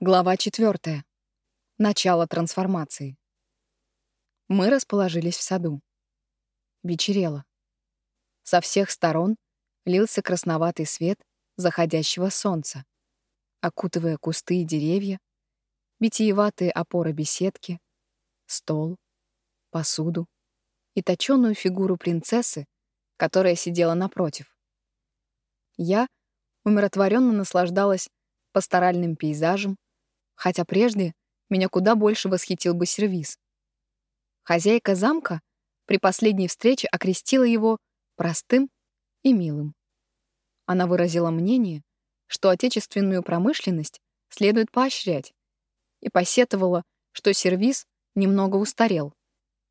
Глава 4. Начало трансформации. Мы расположились в саду. Вечерело. Со всех сторон лился красноватый свет заходящего солнца, окутывая кусты и деревья, витиеватые опоры беседки, стол, посуду и точёную фигуру принцессы, которая сидела напротив. Я умиротворенно наслаждалась пасторальным пейзажем, хотя прежде меня куда больше восхитил бы сервиз. Хозяйка замка при последней встрече окрестила его простым и милым. Она выразила мнение, что отечественную промышленность следует поощрять, и посетовала, что сервиз немного устарел,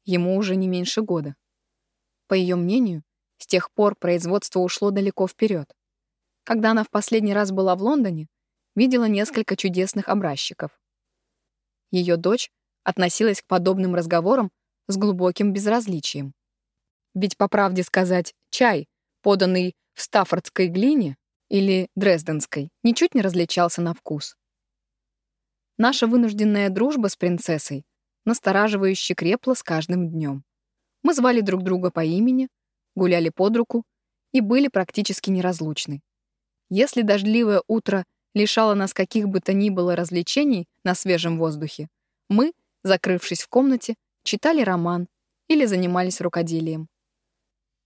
ему уже не меньше года. По ее мнению, с тех пор производство ушло далеко вперед. Когда она в последний раз была в Лондоне, видела несколько чудесных образчиков. Ее дочь относилась к подобным разговорам с глубоким безразличием. Ведь, по правде сказать, чай, поданный в стаффордской глине или дрезденской, ничуть не различался на вкус. Наша вынужденная дружба с принцессой настораживающе крепла с каждым днем. Мы звали друг друга по имени, гуляли под руку и были практически неразлучны. Если дождливое утро лишала нас каких бы то ни было развлечений на свежем воздухе, мы, закрывшись в комнате, читали роман или занимались рукоделием.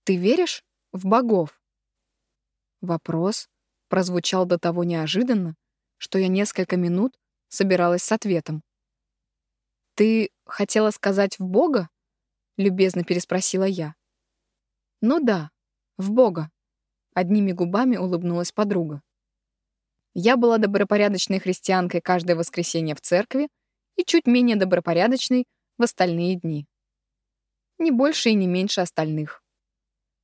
«Ты веришь в богов?» Вопрос прозвучал до того неожиданно, что я несколько минут собиралась с ответом. «Ты хотела сказать в Бога?» — любезно переспросила я. «Ну да, в Бога», — одними губами улыбнулась подруга. Я была добропорядочной христианкой каждое воскресенье в церкви и чуть менее добропорядочной в остальные дни. Не больше и не меньше остальных.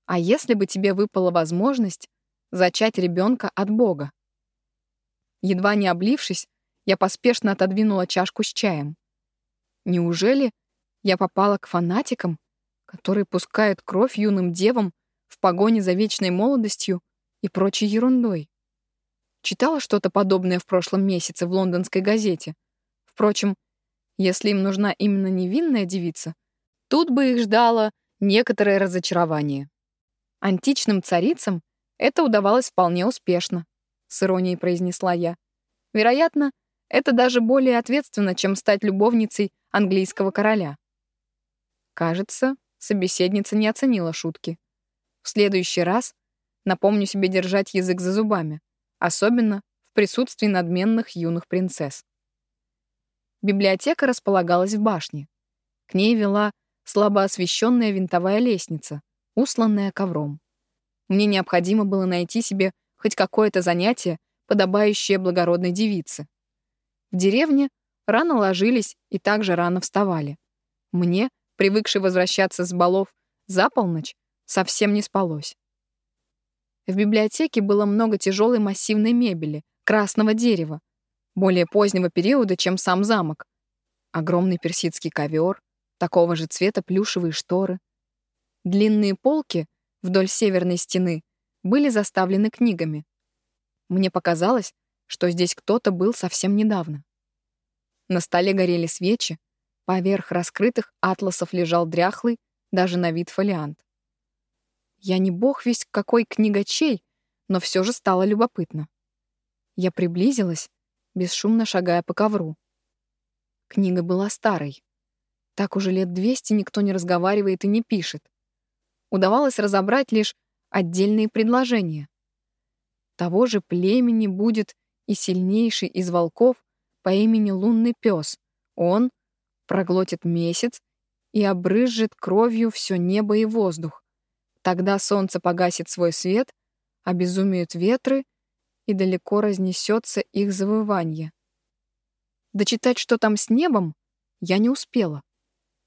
А если бы тебе выпала возможность зачать ребенка от Бога? Едва не облившись, я поспешно отодвинула чашку с чаем. Неужели я попала к фанатикам, которые пускают кровь юным девам в погоне за вечной молодостью и прочей ерундой? Читала что-то подобное в прошлом месяце в лондонской газете. Впрочем, если им нужна именно невинная девица, тут бы их ждало некоторое разочарование. Античным царицам это удавалось вполне успешно, с иронией произнесла я. Вероятно, это даже более ответственно, чем стать любовницей английского короля. Кажется, собеседница не оценила шутки. В следующий раз напомню себе держать язык за зубами особенно в присутствии надменных юных принцесс. Библиотека располагалась в башне. К ней вела слабо освещенная винтовая лестница, усланная ковром. Мне необходимо было найти себе хоть какое-то занятие, подобающее благородной девице. В деревне рано ложились и также рано вставали. Мне, привыкшей возвращаться с балов за полночь, совсем не спалось. В библиотеке было много тяжелой массивной мебели, красного дерева, более позднего периода, чем сам замок. Огромный персидский ковер, такого же цвета плюшевые шторы. Длинные полки вдоль северной стены были заставлены книгами. Мне показалось, что здесь кто-то был совсем недавно. На столе горели свечи, поверх раскрытых атласов лежал дряхлый, даже на вид фолиант. Я не бог весь какой книгачей, но все же стало любопытно. Я приблизилась, бесшумно шагая по ковру. Книга была старой. Так уже лет двести никто не разговаривает и не пишет. Удавалось разобрать лишь отдельные предложения. Того же племени будет и сильнейший из волков по имени Лунный Пес. Он проглотит месяц и обрызжет кровью все небо и воздух. Тогда солнце погасит свой свет, обезумеют ветры, и далеко разнесется их завывание. Дочитать, что там с небом, я не успела.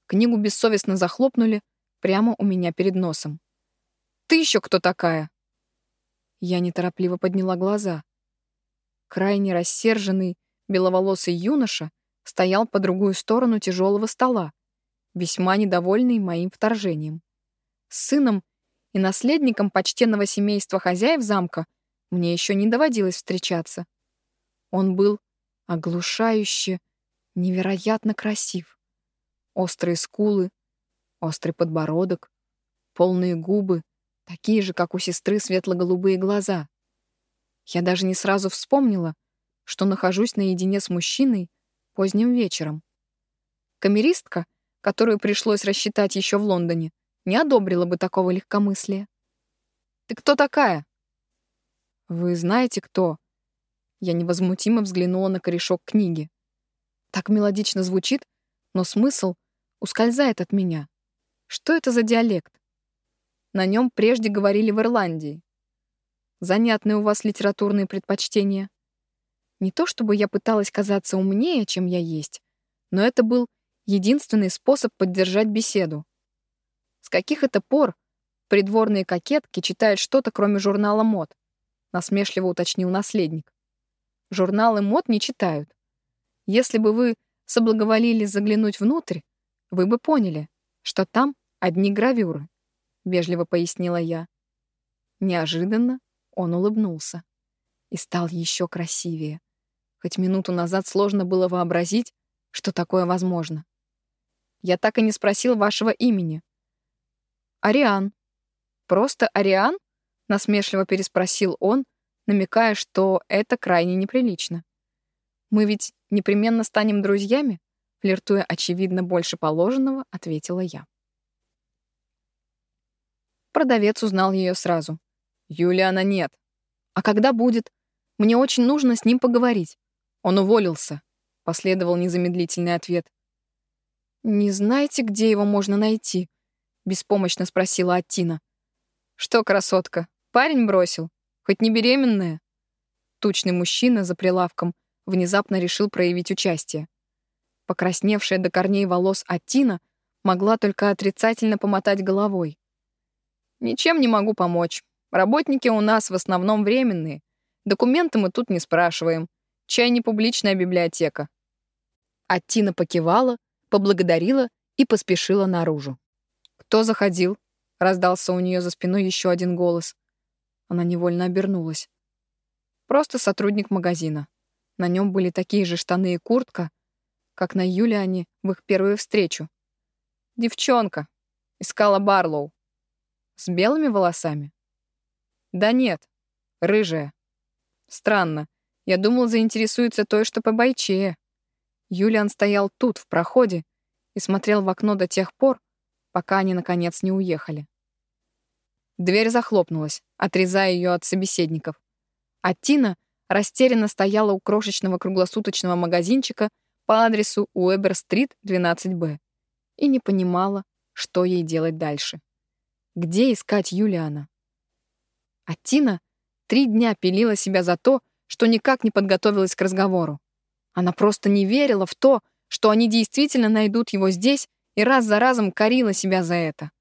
Книгу бессовестно захлопнули прямо у меня перед носом. «Ты еще кто такая?» Я неторопливо подняла глаза. Крайне рассерженный, беловолосый юноша стоял по другую сторону тяжелого стола, весьма недовольный моим вторжением. С сыном и наследником почтенного семейства хозяев замка мне еще не доводилось встречаться. Он был оглушающе, невероятно красив. Острые скулы, острый подбородок, полные губы, такие же, как у сестры, светло-голубые глаза. Я даже не сразу вспомнила, что нахожусь наедине с мужчиной поздним вечером. Камеристка, которую пришлось рассчитать еще в Лондоне, не одобрила бы такого легкомыслия. «Ты кто такая?» «Вы знаете, кто?» Я невозмутимо взглянула на корешок книги. Так мелодично звучит, но смысл ускользает от меня. Что это за диалект? На нем прежде говорили в Ирландии. Занятные у вас литературные предпочтения. Не то чтобы я пыталась казаться умнее, чем я есть, но это был единственный способ поддержать беседу. Каких это пор придворные кокетки читают что-то, кроме журнала мод? Насмешливо уточнил наследник. Журналы мод не читают. Если бы вы соблаговолили заглянуть внутрь, вы бы поняли, что там одни гравюры, — вежливо пояснила я. Неожиданно он улыбнулся и стал еще красивее. Хоть минуту назад сложно было вообразить, что такое возможно. Я так и не спросил вашего имени. Ариан. Просто Ариан? Насмешливо переспросил он, намекая, что это крайне неприлично. Мы ведь непременно станем друзьями? Флиртуя, очевидно, больше положенного, ответила я. Продавец узнал ее сразу. «Юлиана нет. А когда будет? Мне очень нужно с ним поговорить. Он уволился», — последовал незамедлительный ответ. «Не знаете, где его можно найти?» — беспомощно спросила Аттина. «Что, красотка, парень бросил? Хоть не беременная?» Тучный мужчина за прилавком внезапно решил проявить участие. Покрасневшая до корней волос Аттина могла только отрицательно помотать головой. «Ничем не могу помочь. Работники у нас в основном временные. Документы мы тут не спрашиваем. Чай не публичная библиотека». Аттина покивала, поблагодарила и поспешила наружу. «Кто заходил?» — раздался у нее за спиной еще один голос. Она невольно обернулась. Просто сотрудник магазина. На нем были такие же штаны и куртка, как на Юлиане в их первую встречу. «Девчонка!» — искала Барлоу. «С белыми волосами?» «Да нет, рыжая. Странно. Я думал, заинтересуется той, что побойчее». Юлиан стоял тут, в проходе, и смотрел в окно до тех пор, пока они, наконец, не уехали. Дверь захлопнулась, отрезая ее от собеседников. А Тина растерянно стояла у крошечного круглосуточного магазинчика по адресу Уэбер-стрит, 12Б, и не понимала, что ей делать дальше. Где искать Юлиана? А Тина три дня пилила себя за то, что никак не подготовилась к разговору. Она просто не верила в то, что они действительно найдут его здесь, и раз за разом корила себя за это.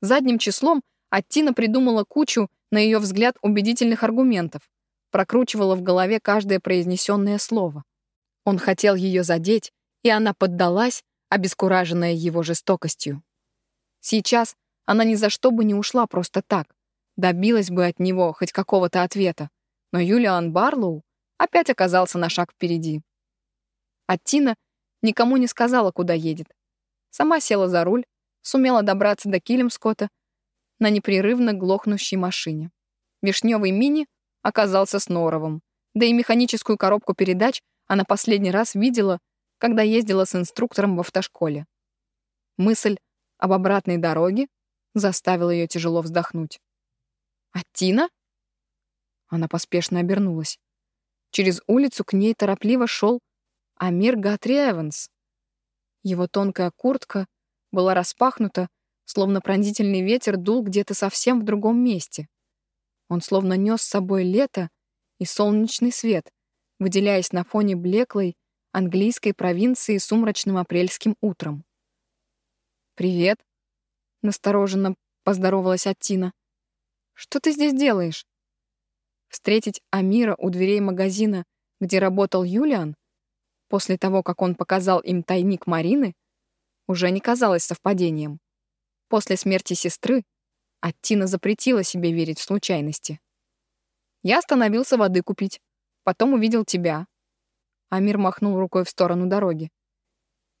Задним числом Аттина придумала кучу, на ее взгляд, убедительных аргументов, прокручивала в голове каждое произнесенное слово. Он хотел ее задеть, и она поддалась, обескураженная его жестокостью. Сейчас она ни за что бы не ушла просто так, добилась бы от него хоть какого-то ответа, но Юлиан Барлоу опять оказался на шаг впереди. А Тина никому не сказала, куда едет. Сама села за руль, сумела добраться до Килимскота на непрерывно глохнущей машине. Вишневый мини оказался с норовом, да и механическую коробку передач она последний раз видела, когда ездила с инструктором в автошколе. Мысль об обратной дороге заставила ее тяжело вздохнуть. «А Тина?» Она поспешно обернулась. Через улицу к ней торопливо шел Амир Гатри Эванс. Его тонкая куртка была распахнута, словно пронзительный ветер дул где-то совсем в другом месте. Он словно нес с собой лето и солнечный свет, выделяясь на фоне блеклой английской провинции сумрачным апрельским утром. «Привет», — настороженно поздоровалась Аттина. «Что ты здесь делаешь?» Встретить Амира у дверей магазина, где работал Юлиан, после того, как он показал им тайник Марины, уже не казалось совпадением. После смерти сестры Аттина запретила себе верить в случайности. Я остановился воды купить, потом увидел тебя. Амир махнул рукой в сторону дороги.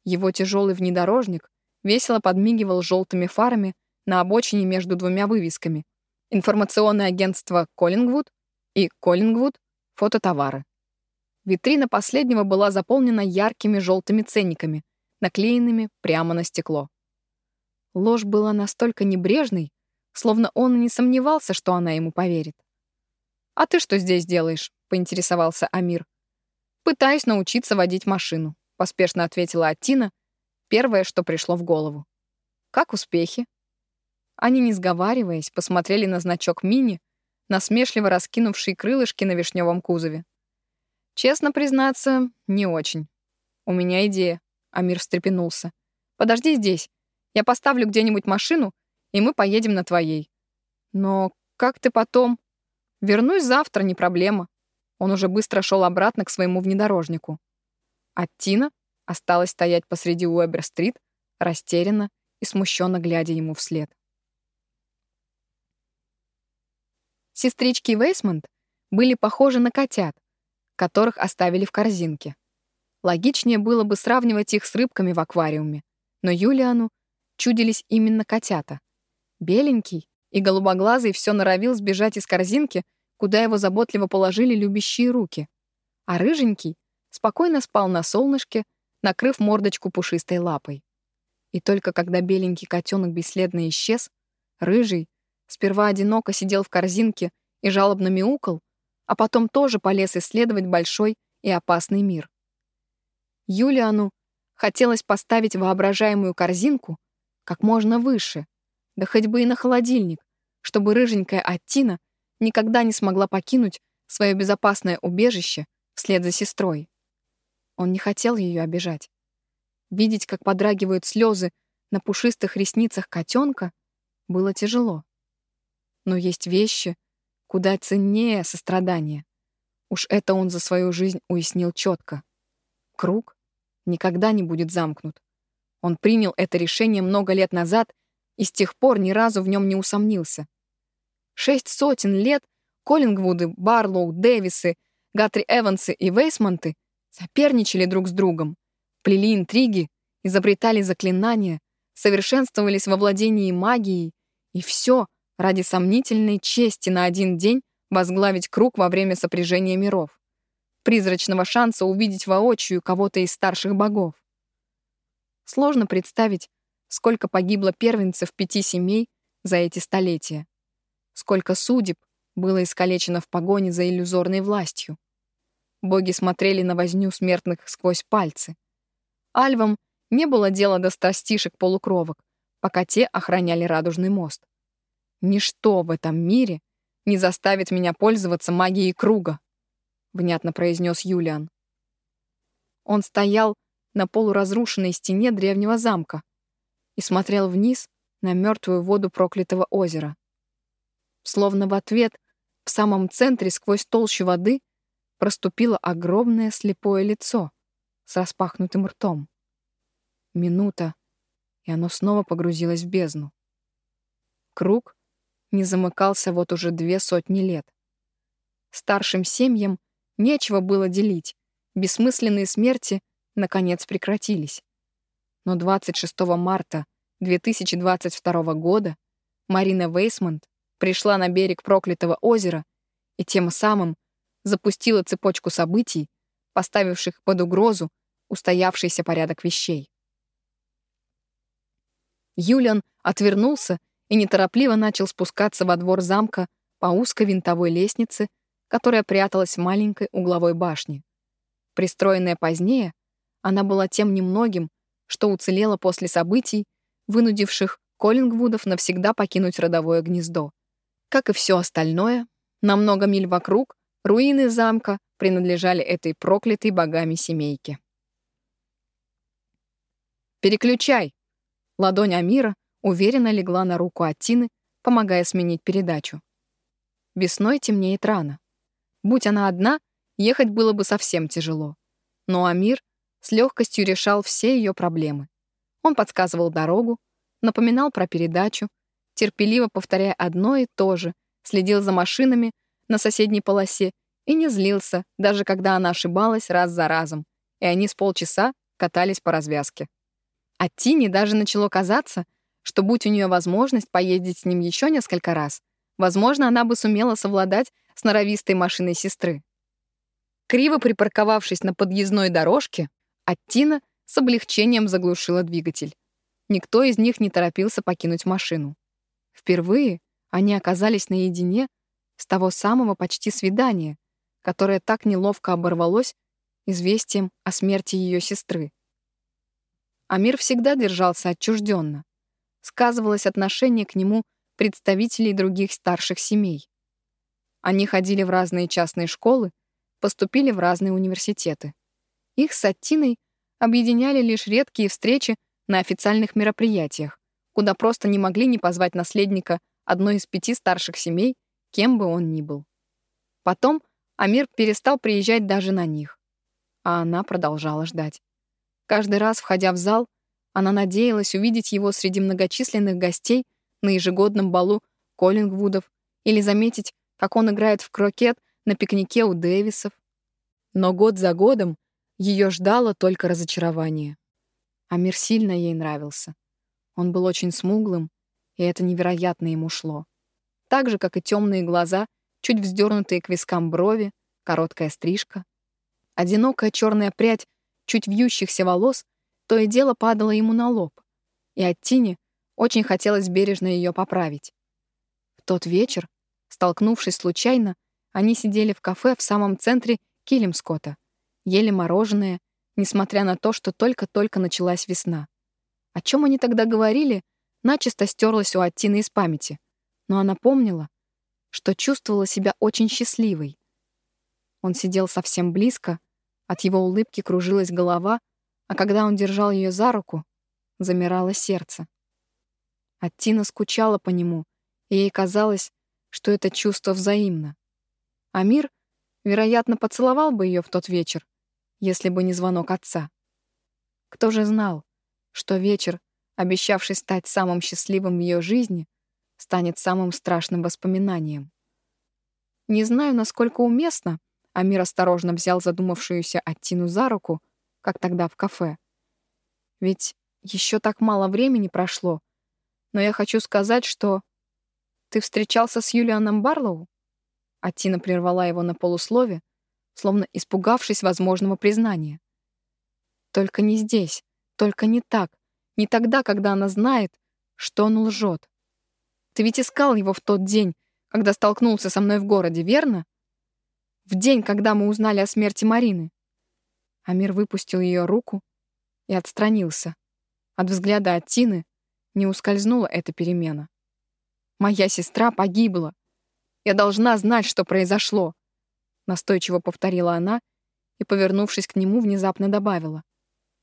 Его тяжелый внедорожник весело подмигивал желтыми фарами на обочине между двумя вывесками. Информационное агентство «Коллингвуд» и «Коллингвуд. Фототовары». Витрина последнего была заполнена яркими желтыми ценниками, наклеенными прямо на стекло. Ложь была настолько небрежной, словно он не сомневался, что она ему поверит. «А ты что здесь делаешь?» — поинтересовался Амир. «Пытаюсь научиться водить машину», — поспешно ответила Аттина, первое, что пришло в голову. «Как успехи?» Они, не сговариваясь, посмотрели на значок «Мини», насмешливо раскинувший крылышки на вишневом кузове. «Честно признаться, не очень. У меня идея», — Амир встрепенулся. «Подожди здесь. Я поставлю где-нибудь машину, и мы поедем на твоей. Но как ты потом...» «Вернусь завтра, не проблема». Он уже быстро шел обратно к своему внедорожнику. А Тина осталась стоять посреди Уэбер-стрит, растерянно и смущенно глядя ему вслед. Сестрички Вейсмонт были похожи на котят, которых оставили в корзинке. Логичнее было бы сравнивать их с рыбками в аквариуме, но Юлиану чудились именно котята. Беленький и голубоглазый все норовил сбежать из корзинки, куда его заботливо положили любящие руки. А рыженький спокойно спал на солнышке, накрыв мордочку пушистой лапой. И только когда беленький котенок бесследно исчез, рыжий сперва одиноко сидел в корзинке и жалобно мяукал, а потом тоже полез исследовать большой и опасный мир. Юлиану хотелось поставить воображаемую корзинку как можно выше, да хоть бы и на холодильник, чтобы рыженькая Аттина никогда не смогла покинуть свое безопасное убежище вслед за сестрой. Он не хотел ее обижать. Видеть, как подрагивают слезы на пушистых ресницах котенка, было тяжело. Но есть вещи, куда ценнее сострадания. Уж это он за свою жизнь уяснил четко. Круг никогда не будет замкнут. Он принял это решение много лет назад и с тех пор ни разу в нем не усомнился. Шесть сотен лет Коллингвуды, Барлоу, Дэвисы, Гатри Эвансы и Вейсмонты соперничали друг с другом, плели интриги, изобретали заклинания, совершенствовались во владении магией, и все ради сомнительной чести на один день возглавить круг во время сопряжения миров, призрачного шанса увидеть воочию кого-то из старших богов. Сложно представить, сколько погибло первенцев пяти семей за эти столетия, сколько судеб было искалечено в погоне за иллюзорной властью. Боги смотрели на возню смертных сквозь пальцы. Альвам не было дела до страстишек полукровок, пока те охраняли радужный мост. Ничто в этом мире не заставит меня пользоваться магией круга, внятно произнес Юлиан. Он стоял на полуразрушенной стене древнего замка и смотрел вниз на мертвую воду проклятого озера. Словно в ответ в самом центре сквозь толщу воды проступило огромное слепое лицо с распахнутым ртом. Минута, и оно снова погрузилось в бездну. Круг не замыкался вот уже две сотни лет. Старшим семьям нечего было делить, бессмысленные смерти наконец прекратились. Но 26 марта 2022 года Марина Вейсмонт пришла на берег проклятого озера и тем самым запустила цепочку событий, поставивших под угрозу устоявшийся порядок вещей. Юлиан отвернулся и неторопливо начал спускаться во двор замка по узкой винтовой лестнице, которая пряталась в маленькой угловой башне. Пристроенная позднее, она была тем немногим, что уцелело после событий, вынудивших Коллингвудов навсегда покинуть родовое гнездо. Как и все остальное, на много миль вокруг руины замка принадлежали этой проклятой богами семейке. «Переключай!» Ладонь Амира уверенно легла на руку Аттины, помогая сменить передачу. Весной темнеет рано. Будь она одна, ехать было бы совсем тяжело. Но Амир с легкостью решал все ее проблемы. Он подсказывал дорогу, напоминал про передачу, терпеливо повторяя одно и то же, следил за машинами на соседней полосе и не злился, даже когда она ошибалась раз за разом, и они с полчаса катались по развязке. А Тине даже начало казаться, что будь у нее возможность поездить с ним еще несколько раз, возможно, она бы сумела совладать с норовистой машиной сестры. Криво припарковавшись на подъездной дорожке, Аттина с облегчением заглушила двигатель. Никто из них не торопился покинуть машину. Впервые они оказались наедине с того самого почти свидания, которое так неловко оборвалось известием о смерти ее сестры. Амир всегда держался отчужденно. Сказывалось отношение к нему представителей других старших семей. Они ходили в разные частные школы, поступили в разные университеты. Их с Аттиной объединяли лишь редкие встречи на официальных мероприятиях, куда просто не могли не позвать наследника одной из пяти старших семей, кем бы он ни был. Потом Амир перестал приезжать даже на них, а она продолжала ждать. Каждый раз, входя в зал, она надеялась увидеть его среди многочисленных гостей на ежегодном балу Коллингвудов или заметить, как он играет в крокет на пикнике у Дэвисов. Но год за годом ее ждало только разочарование. Амир сильно ей нравился. Он был очень смуглым, и это невероятно ему шло. Так же, как и темные глаза, чуть вздернутые к вискам брови, короткая стрижка. Одинокая черная прядь чуть вьющихся волос то и дело падала ему на лоб, и от Тини очень хотелось бережно ее поправить. В тот вечер, столкнувшись случайно, они сидели в кафе в самом центре Килимскота, ели мороженое, несмотря на то, что только-только началась весна. О чем они тогда говорили, начисто стерлось у Аттины из памяти, но она помнила, что чувствовала себя очень счастливой. Он сидел совсем близко, от его улыбки кружилась голова, а когда он держал ее за руку, замирало сердце. Аттина скучала по нему, и ей казалось, что это чувство взаимно. Амир, вероятно, поцеловал бы ее в тот вечер, если бы не звонок отца. Кто же знал, что вечер, обещавший стать самым счастливым в ее жизни, станет самым страшным воспоминанием. Не знаю, насколько уместно, Амир осторожно взял задумавшуюся Аттину за руку, как тогда в кафе. Ведь еще так мало времени прошло, но я хочу сказать, что... Ты встречался с Юлианом Барлоу? Аттина прервала его на полуслове, словно испугавшись возможного признания. Только не здесь, только не так, не тогда, когда она знает, что он лжет. Ты ведь искал его в тот день, когда столкнулся со мной в городе, верно? В день, когда мы узнали о смерти Марины. Амир выпустил ее руку и отстранился. От взгляда от Тины не ускользнула эта перемена. «Моя сестра погибла. Я должна знать, что произошло настойчиво повторила она и, повернувшись к нему, внезапно добавила.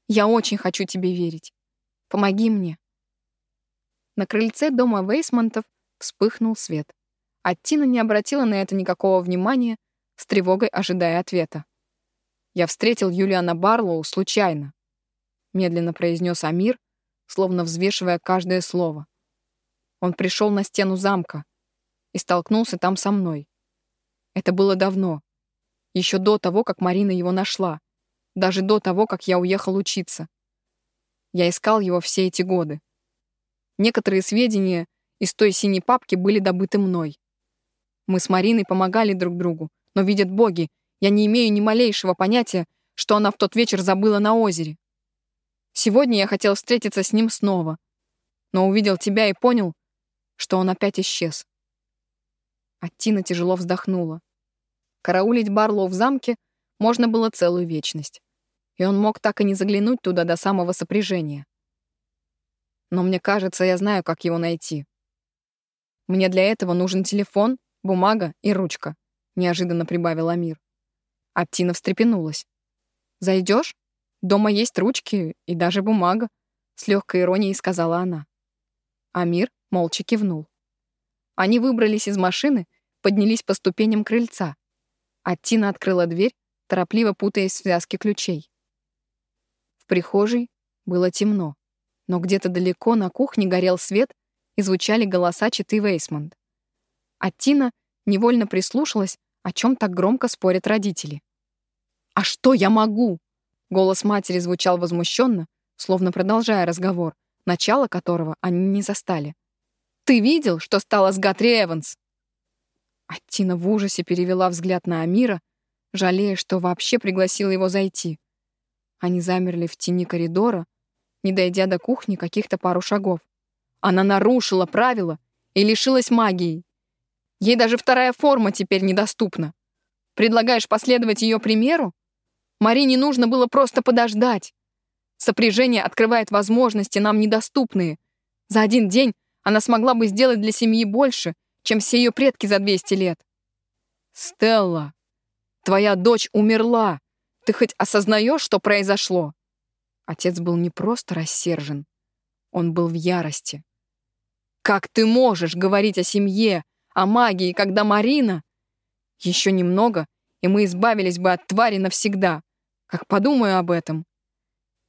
«Я очень хочу тебе верить. Помоги мне». На крыльце дома Вейсмонтов вспыхнул свет. А Тина не обратила на это никакого внимания, с тревогой ожидая ответа. «Я встретил Юлиана Барлоу случайно», — медленно произнес Амир, словно взвешивая каждое слово. Он пришел на стену замка и столкнулся там со мной. Это было давно, еще до того, как Марина его нашла. Даже до того, как я уехал учиться. Я искал его все эти годы. Некоторые сведения из той синей папки были добыты мной. Мы с Мариной помогали друг другу, но, видят боги, я не имею ни малейшего понятия, что она в тот вечер забыла на озере. Сегодня я хотел встретиться с ним снова, но увидел тебя и понял, что он опять исчез. А тяжело вздохнула. Караулить Барлоу в замке можно было целую вечность. И он мог так и не заглянуть туда до самого сопряжения. Но мне кажется, я знаю, как его найти. Мне для этого нужен телефон, бумага и ручка, неожиданно прибавил Амир. Аптина встрепенулась. Зайдешь? Дома есть ручки и даже бумага, с легкой иронией сказала она. Амир молча кивнул. Они выбрались из машины, поднялись по ступеням крыльца. А Тина открыла дверь, торопливо путаясь в связке ключей. В прихожей было темно, но где-то далеко на кухне горел свет и звучали голоса читы Вейсмонд. А Тина невольно прислушалась, О чем так громко спорят родители? «А что я могу?» Голос матери звучал возмущенно, словно продолжая разговор, начало которого они не застали. «Ты видел, что стало с Гатри Эванс?» Аттина в ужасе перевела взгляд на Амира, жалея, что вообще пригласила его зайти. Они замерли в тени коридора, не дойдя до кухни каких-то пару шагов. Она нарушила правила и лишилась магии. Ей даже вторая форма теперь недоступна. Предлагаешь последовать ее примеру? Марине нужно было просто подождать. Сопряжение открывает возможности, нам недоступные. За один день она смогла бы сделать для семьи больше, чем все ее предки за 200 лет. Стелла, твоя дочь умерла. Ты хоть осознаешь, что произошло? Отец был не просто рассержен. Он был в ярости. Как ты можешь говорить о семье, о магии, когда Марина... Еще немного, и мы избавились бы от твари навсегда. Как подумаю об этом.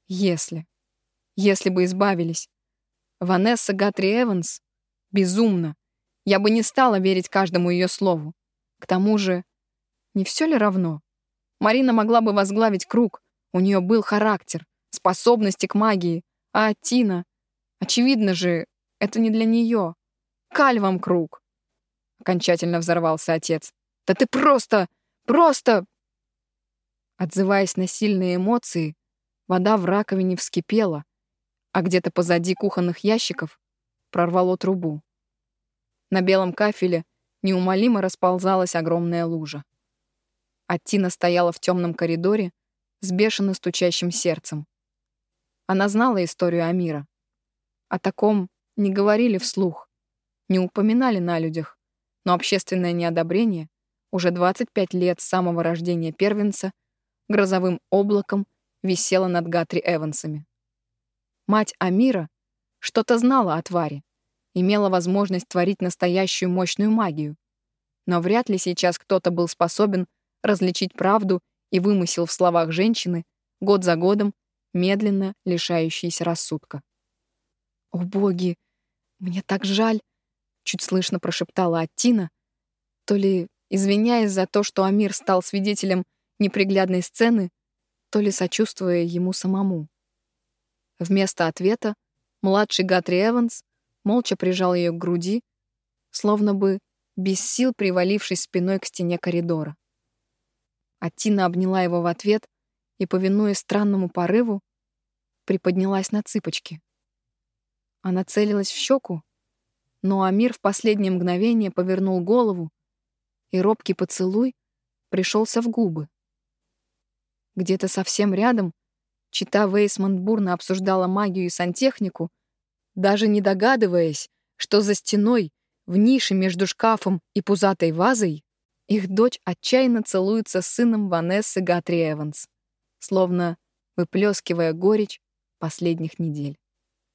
Если. Если бы избавились. Ванесса Гатри Эванс безумно. Я бы не стала верить каждому ее слову. К тому же, не все ли равно? Марина могла бы возглавить круг. У нее был характер, способности к магии. А Тина... Очевидно же, это не для нее. Каль вам круг. Окончательно взорвался отец. Да ты просто... просто... Отзываясь на сильные эмоции, вода в раковине вскипела, а где-то позади кухонных ящиков прорвало трубу. На белом кафеле неумолимо расползалась огромная лужа. А Тина стояла в темном коридоре с бешено стучащим сердцем. Она знала историю Амира. О таком не говорили вслух, не упоминали на людях, но общественное неодобрение уже 25 лет с самого рождения первенца грозовым облаком висело над Гатри Эвансами. Мать Амира что-то знала о твари, имела возможность творить настоящую мощную магию. Но вряд ли сейчас кто-то был способен различить правду и вымысел в словах женщины, год за годом, медленно лишающейся рассудка. «О боги, мне так жаль!» — чуть слышно прошептала Аттина, то ли извиняясь за то, что Амир стал свидетелем неприглядной сцены, то ли сочувствуя ему самому. Вместо ответа младший Гатри Эванс молча прижал ее к груди, словно бы без сил привалившись спиной к стене коридора. А Тина обняла его в ответ и, повинуясь странному порыву, приподнялась на цыпочки. Она целилась в щеку, но Амир в последнее мгновение повернул голову, и робкий поцелуй пришелся в губы. Где-то совсем рядом чита Вейсмонт бурно обсуждала магию и сантехнику, даже не догадываясь, что за стеной, в нише между шкафом и пузатой вазой, их дочь отчаянно целуется с сыном Ванессы Гатри Эванс, словно выплескивая горечь последних недель.